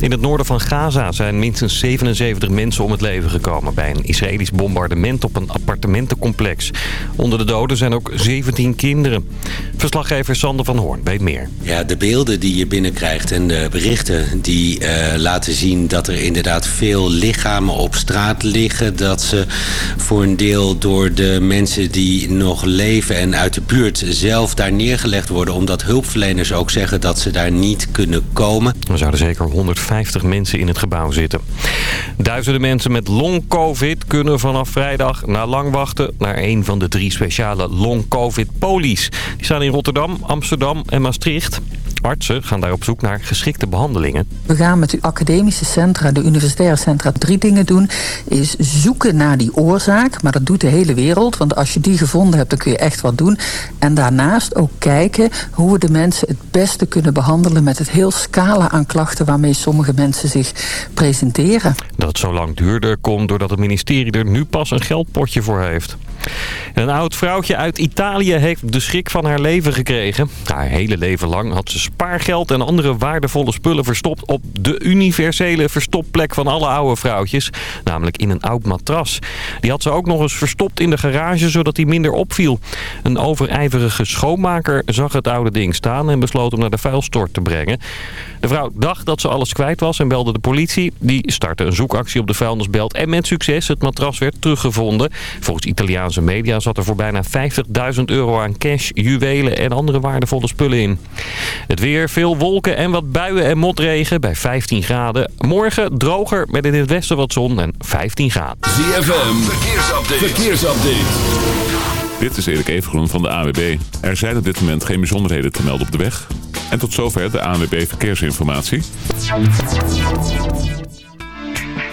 In het noorden van Gaza zijn minstens 77 mensen om het leven gekomen... bij een Israëlisch bombardement op een appartementencomplex. Onder de doden zijn ook 17 kinderen. Verslaggever Sander van Hoorn weet meer. Ja, de beelden die je binnenkrijgt en de berichten die uh, laten zien... dat er inderdaad veel lichamen op straat liggen. Dat ze voor een deel door de mensen die nog leven... en uit de buurt zelf daar neergelegd worden... omdat hulpverleners ook zeggen dat ze daar niet kunnen komen. Er zouden zeker 150 mensen in het gebouw zitten. Duizenden mensen met long-covid kunnen vanaf vrijdag na lang wachten... naar een van de drie speciale long-covid-polies. Die staan in Rotterdam, Amsterdam en Maastricht. Artsen gaan daar op zoek naar geschikte behandelingen. We gaan met de academische centra, de universitaire centra, drie dingen doen. Is zoeken naar die oorzaak, maar dat doet de hele wereld. Want als je die gevonden hebt, dan kun je echt wat doen. En daarnaast ook kijken hoe we de mensen het beste kunnen behandelen... met het heel scala aan klachten waarmee sommige mensen zich presenteren. Dat het zo lang duurde komt doordat het ministerie er nu pas een geldpotje voor heeft. Een oud vrouwtje uit Italië heeft de schrik van haar leven gekregen. Haar hele leven lang had ze spaargeld en andere waardevolle spullen verstopt... op de universele verstopplek van alle oude vrouwtjes. Namelijk in een oud matras. Die had ze ook nog eens verstopt in de garage, zodat hij minder opviel. Een overijverige schoonmaker zag het oude ding staan... en besloot hem naar de vuilstort te brengen. De vrouw dacht dat ze alles kwijt was en belde de politie. Die startte een zoekactie op de vuilnisbelt en met succes. Het matras werd teruggevonden. Volgens Italiaanse media zat er voor bijna 50.000 euro aan cash, juwelen en andere waardevolle spullen in. Het weer, veel wolken en wat buien en motregen bij 15 graden. Morgen droger met in het westen wat zon en 15 graden. ZFM, verkeersupdate. verkeersupdate. Dit is Erik Evengroen van de AWB. Er zijn op dit moment geen bijzonderheden te melden op de weg. En tot zover de ANWB Verkeersinformatie.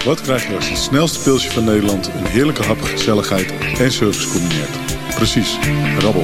Wat krijg je als het snelste pilsje van Nederland... een heerlijke hap, gezelligheid en service combineert? Precies, rabbel.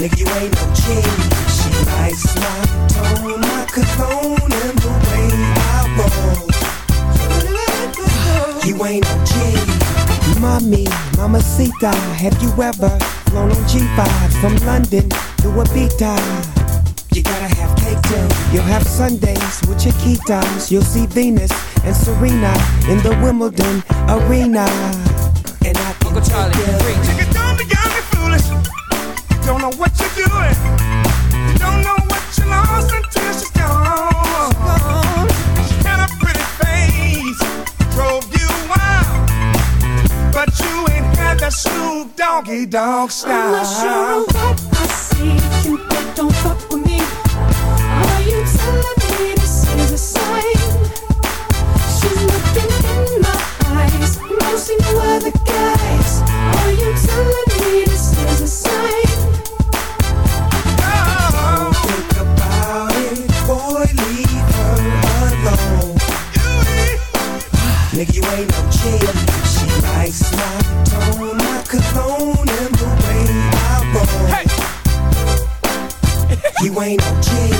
Nigga, you ain't no king. She likes my tone, my cologne, and the way I roll. You ain't no king. Mommy, mamacita, have you ever flown on G5 from London to Ibiza? You gotta have cake too. You'll have Sundays with Chiquitas. You'll see Venus and Serena in the Wimbledon arena. Dog style. I'm not sure what I see. Cupid, don't fuck with me. Are you telling me ain't no G.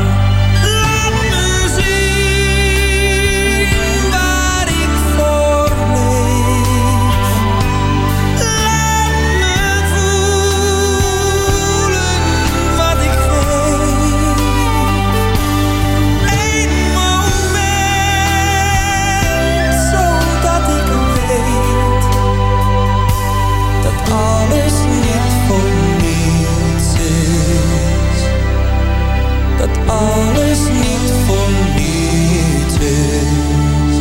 alles niet voor niets is.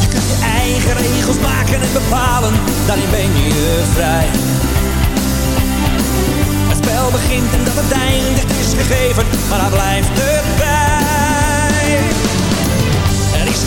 Je kunt je eigen regels maken en bepalen, daarin ben je vrij. Het spel begint en dat het einde is gegeven, maar daar blijft het bij.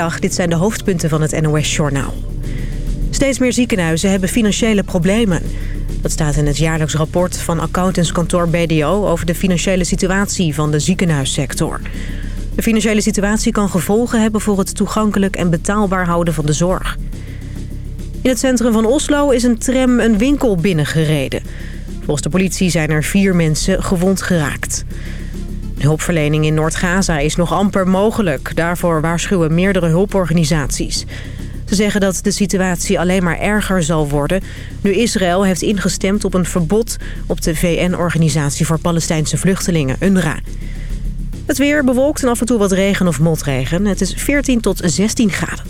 Dit zijn de hoofdpunten van het NOS-journaal. Steeds meer ziekenhuizen hebben financiële problemen. Dat staat in het jaarlijks rapport van accountantskantoor BDO... over de financiële situatie van de ziekenhuissector. De financiële situatie kan gevolgen hebben voor het toegankelijk en betaalbaar houden van de zorg. In het centrum van Oslo is een tram een winkel binnengereden. Volgens de politie zijn er vier mensen gewond geraakt. Hulpverlening in Noord-Gaza is nog amper mogelijk. Daarvoor waarschuwen meerdere hulporganisaties. Ze zeggen dat de situatie alleen maar erger zal worden... nu Israël heeft ingestemd op een verbod op de VN-organisatie voor Palestijnse vluchtelingen, UNRWA. Het weer bewolkt en af en toe wat regen of motregen. Het is 14 tot 16 graden.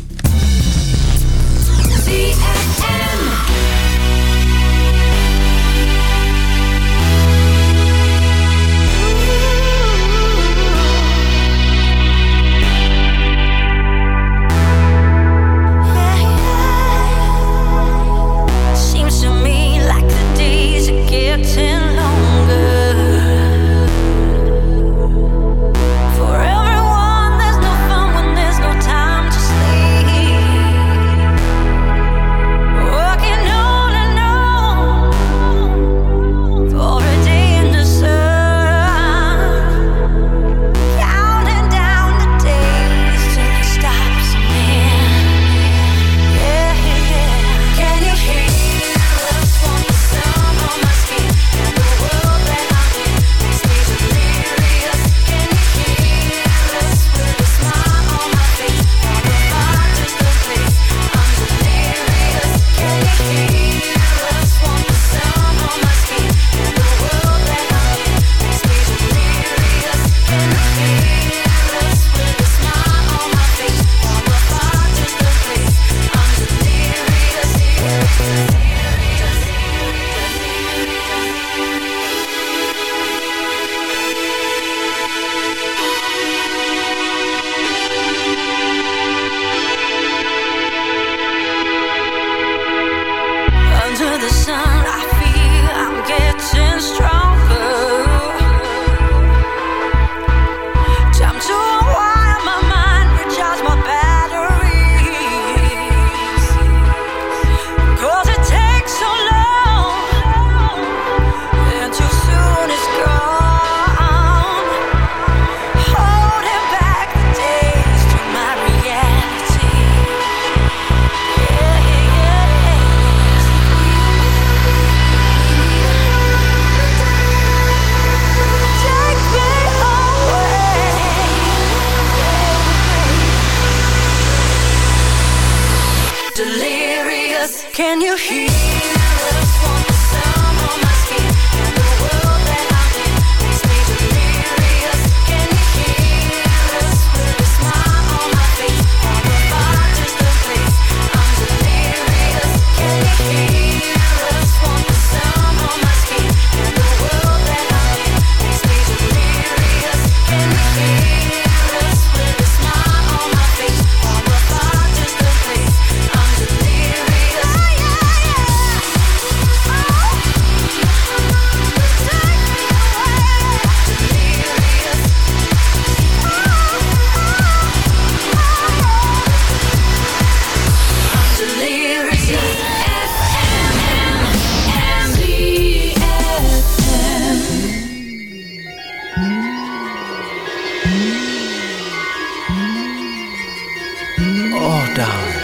Oh, darling.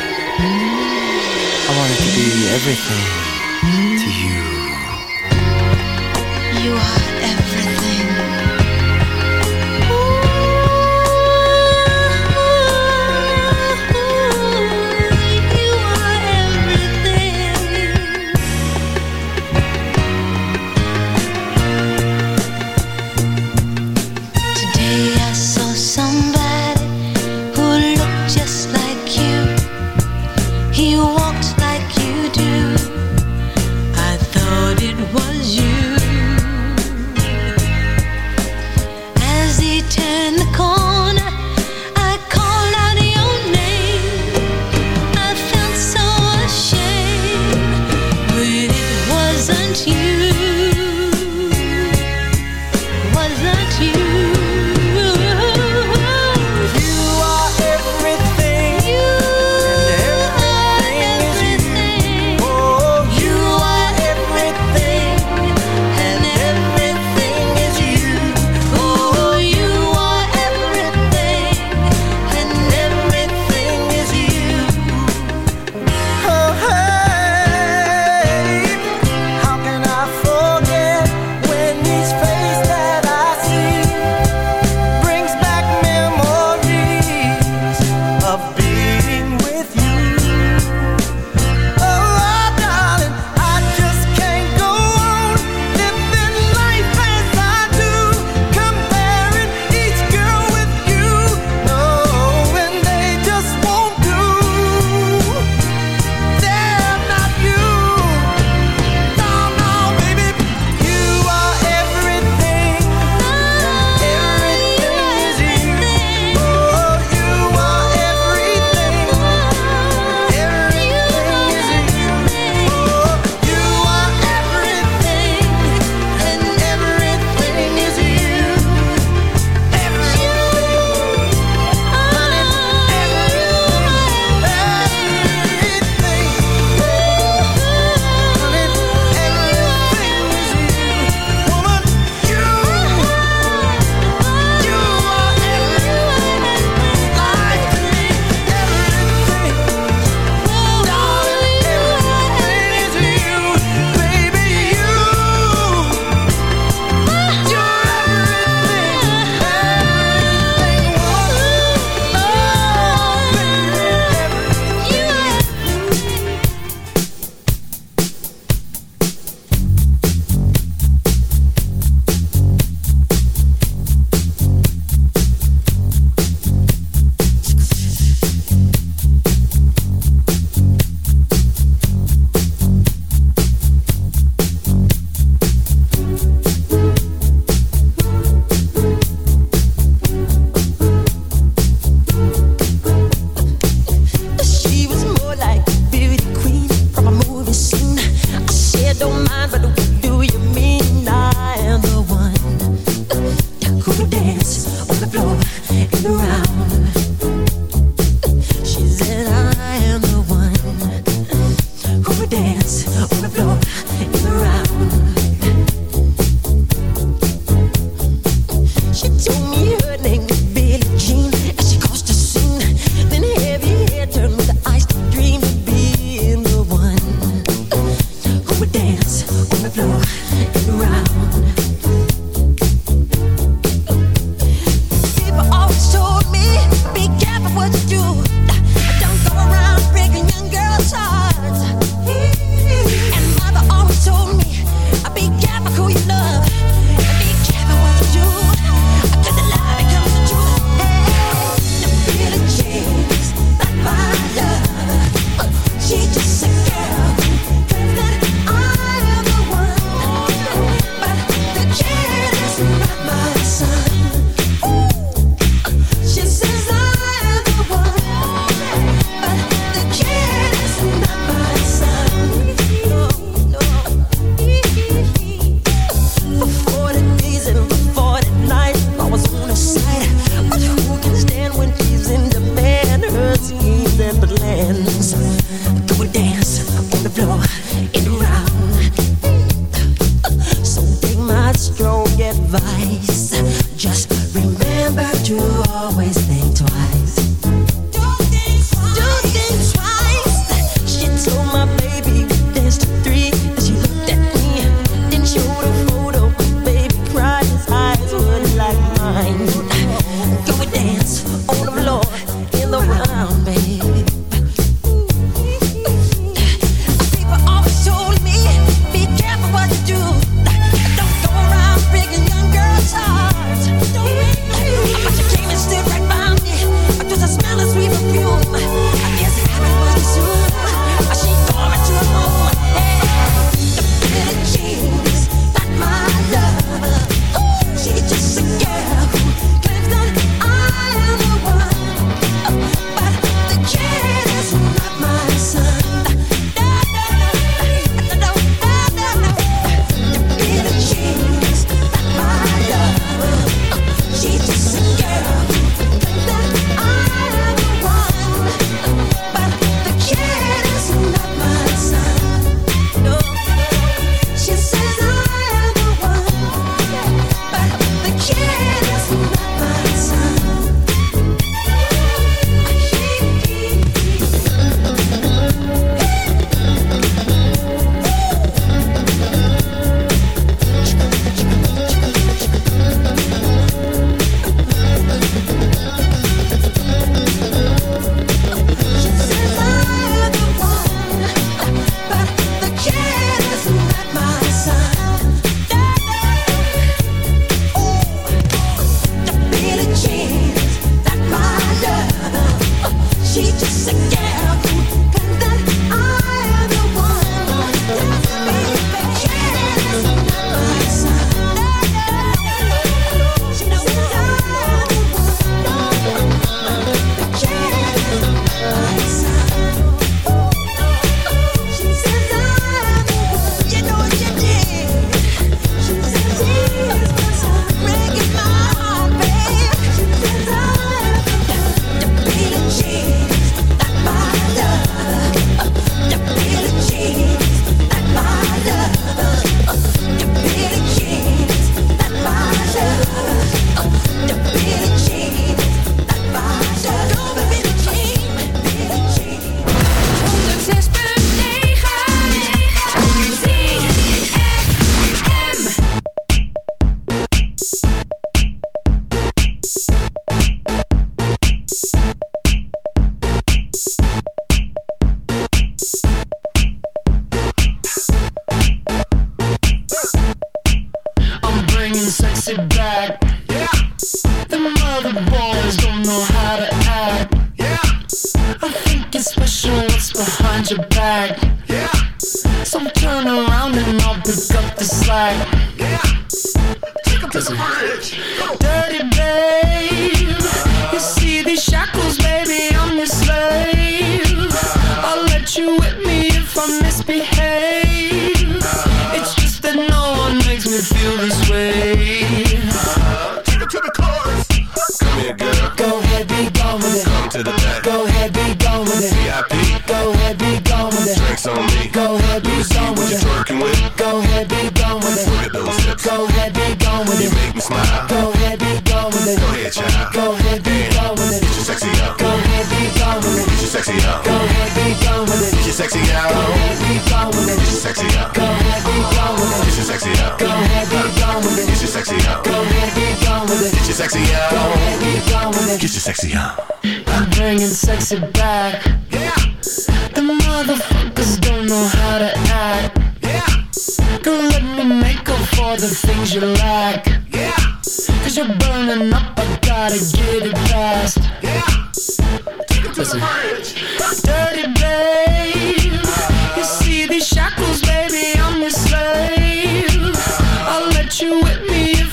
I wanted to be everything to me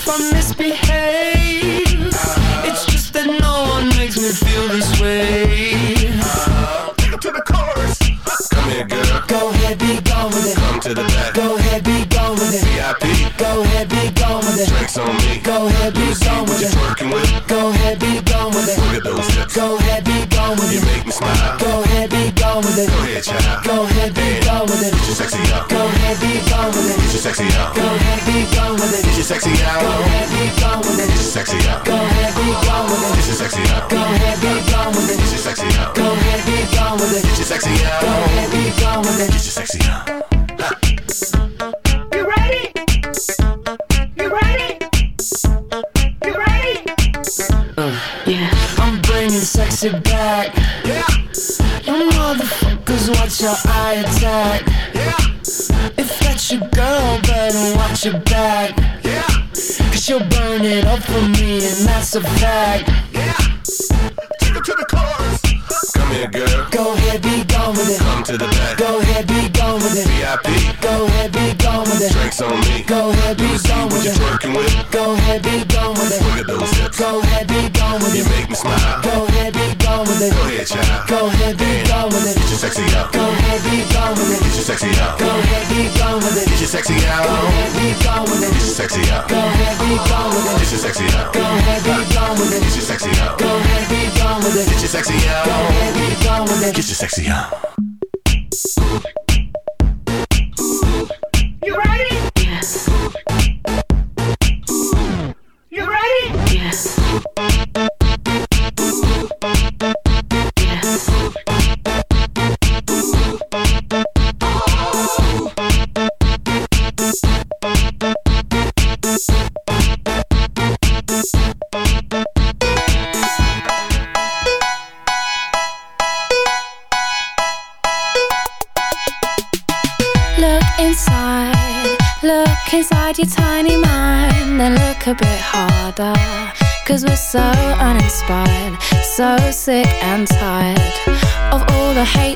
from this beat. with it. Go ahead, child. Go ahead, be gone with it. Get your sexy out. Go ahead, be gone with it. Get your sexy out. Go ahead, be gone with it. Get your sexy out. Go ahead, be gone with it. Get your sexy out. Go ahead, be gone with it. Get your sexy out. Go ahead, be gone with it. Get your sexy out. Go ahead, be gone with it. Go ahead, be gone with it. Get your sexy out. You ready? You ready? You ready? Uh, yeah. I'm bringing sexy back Motherfuckers watch your eye attack. Yeah. If that's your girl, better watch your back. Yeah. Cause she'll burn it up for me, and that's a fact. Yeah. Take her to the chorus. Come here, girl. Go ahead, be gone with it. Come to the back. Go ahead, be gone with it. VIP. Go ahead, be gone with it. Drinks on me. Go ahead, be gone What with you it. twerking with? Go ahead, be gone with it. Look at those hips. Go ahead, be gone with You it. make me smile. Go ahead, be gone with it. Go ahead, child. Go ahead, be gone with it. Get your sexy out. Go ahead, be gone with it. Get your sexy out. Go ahead, be gone with it. Get your sexy out. Go ahead, be gone with it. Get your sexy out. Go ahead, be gone with it. Get your sexy out. Go ahead, be gone with it. Get your sexy out. Go ahead, be gone with it. Get your sexy out. Go ahead, be gone with it. Get your sexy out. You ready? Yes. You ready? Yes.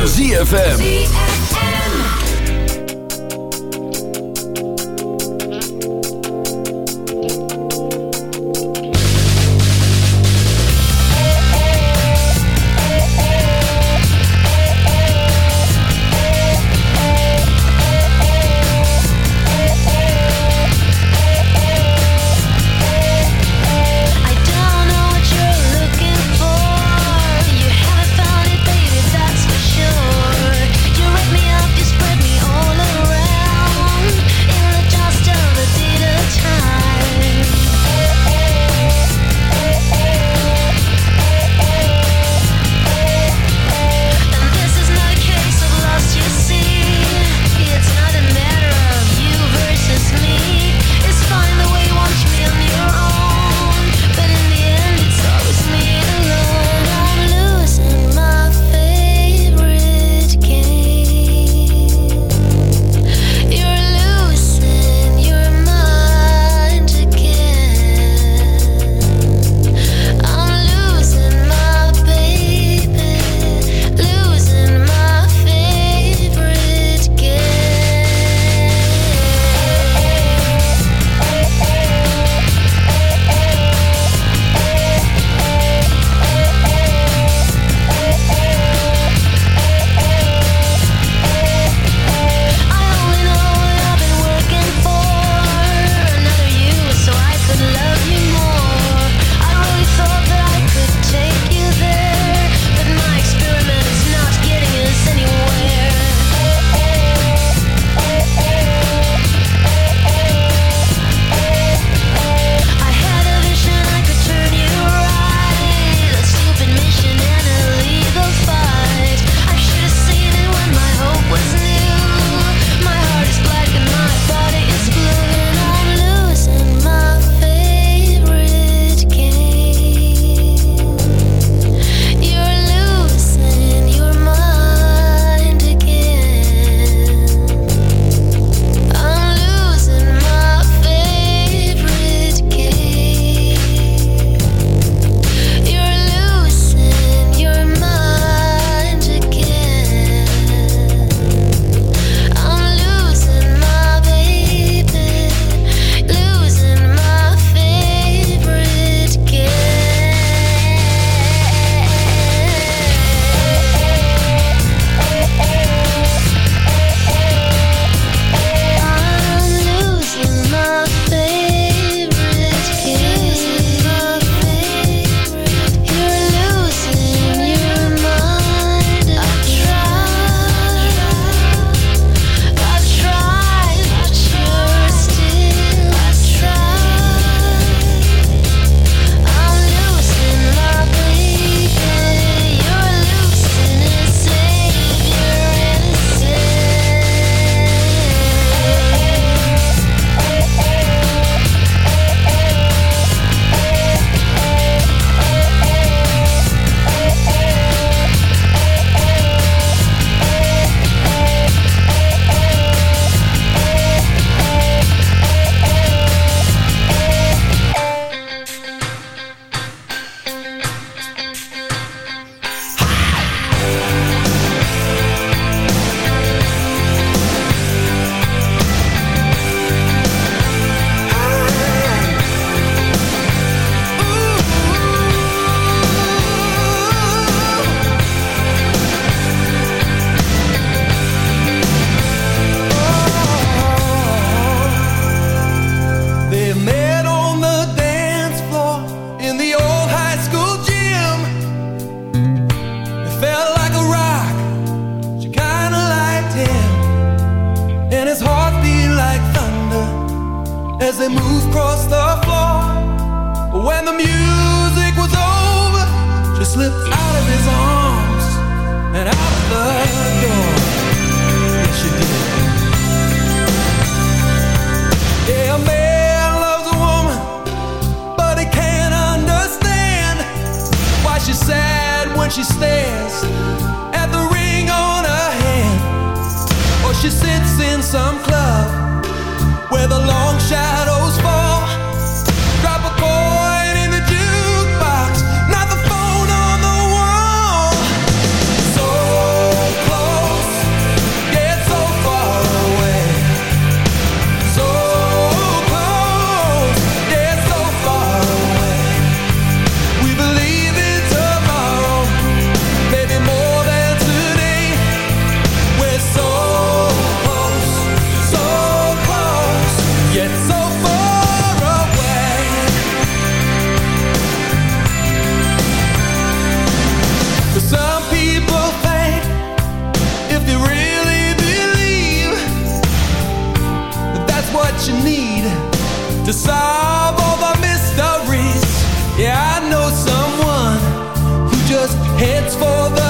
Van ZFM. It's for the